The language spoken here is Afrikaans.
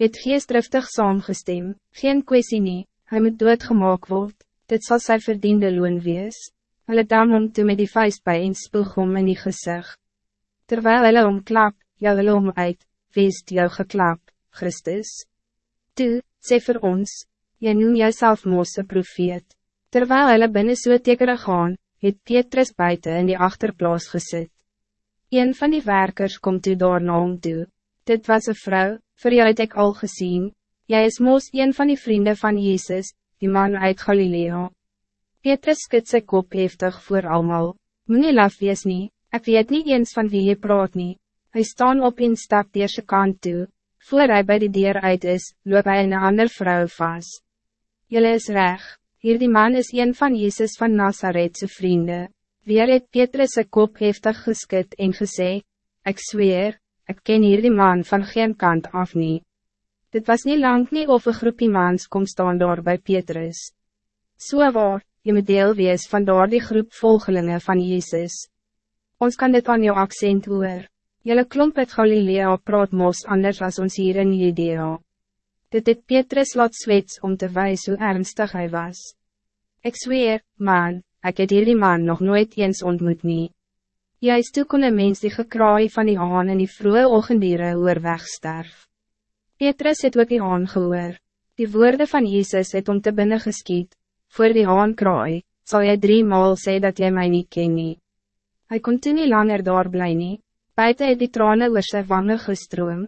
het geestdriftig saamgestem, geen kwestie nie, hy moet doodgemaak word, dit zal sy verdiende loon wees. Hulle dam om toe met die vuist bij en spoeg om in die gezicht. Terwijl hulle omklap, jou hulle om uit, wees jou geklap, Christus. Toe, sê vir ons, jy noem jouself Mose profeet. Terwijl hulle binnen so tekere gaan, het Petrus buiten in die achterplaas gezet. Een van die werkers komt toe daar na hom toe. Dit was een vrouw, voor jou het ek al gezien. Jij is moos een van die vrienden van Jezus, die man uit Galilea. Petrus skit sy kop heftig voor allemaal. Meneer laf wees nie, ek weet niet eens van wie je praat nie. Hy staan op en stap deze kant toe. Voor hij bij die deur uit is, loop hij een ander vrouw vast. Jullie is recht. Hier die man is een van Jezus van Nazarethse vrienden. Weer het Petrus sy kop heftig geskit en gesê, Ik zweer, ik ken hier die man van geen kant af niet. Dit was niet lang nie of een groepie mans kom staan daar bij Petrus. So waar, je moet deel wees van daar die groep volgelingen van Jezus. Ons kan dit aan jou accent hoor. Jelle klomp het Galilea praat mos anders als ons hier in Judea. Dit het Petrus laat zwets om te wijzen hoe ernstig hij was. Ik zweer, man, ik het hier die man nog nooit eens ontmoet nie. Juist toe kon een mens die gekraai van die haan en die vroege ochendiere oor wegsterf. Petrus het ook die haan gehoor. Die woorden van Jezus het om te binnen geskiet. Voor die haan kraai, zal jy drie maal sê dat jy mij niet ken nie. Hy kon toe nie langer daar bly nie. Buiten het die tranen oor sy wangen gestroom,